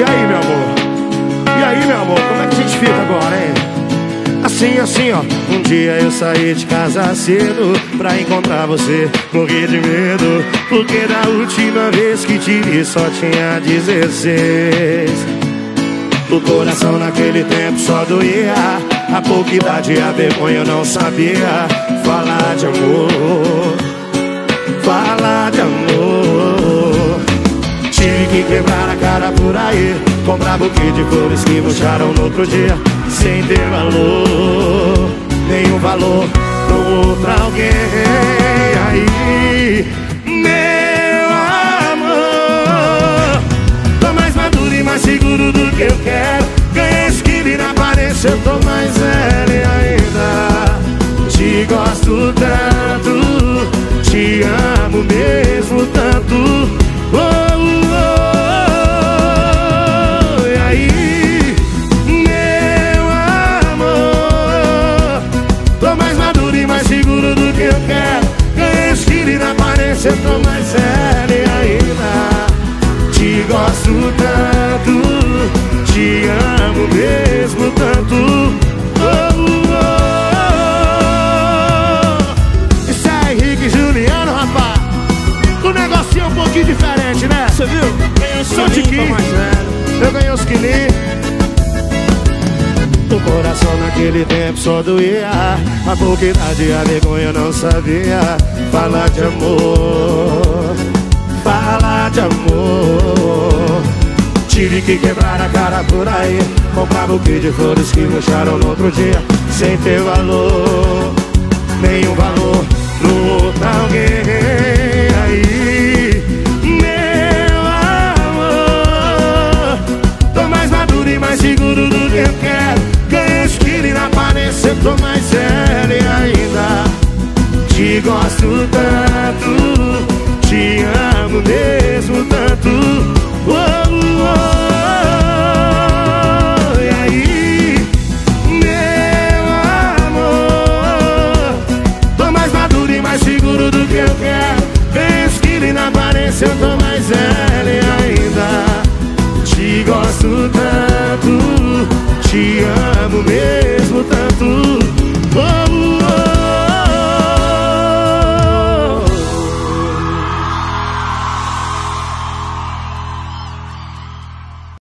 E aí, meu amor? E aí, meu amor? Como é que a gente fica agora, hein? Assim, assim, ó. Um dia eu saí de casa cedo pra encontrar você. Morri de medo, porque da última vez que te vi só tinha 16. O coração naquele tempo só doía. A pouca idade, a vergonha eu não sabia. Falar de amor, falar de amor quebrar a cara por aí. Comprar buquê de flores que murcharam no outro dia Sem ter valor Nenhum valor pro outro alguém. Aí, meu amor Tô mais maduro e mais seguro do que eu quero. Ganhei esquilo e na aparência eu tô mesmo tanto. Oh, oh, oh. Isso é Henrique Juliano, rapaz. O negocinho é um pouquinho diferente, né? Você viu? Ganhei os quilinhos, eu ganhei os quilinhos o coração naquele tempo só doía. A pouca idade a vergonha eu não sabia. Falar de amor que quebrar a cara por aí. Comprar buquê de flores que murcharam no outro dia Sem ter valor Nenhum valor. No outro alguém aí Meu amor. Tô mais maduro e mais seguro do que eu quero. Eu tô mais sério ainda. Te gosto tanto Te amo mesmo tanto se eu tô mais velho ainda Te gosto tanto. Te amo mesmo tanto.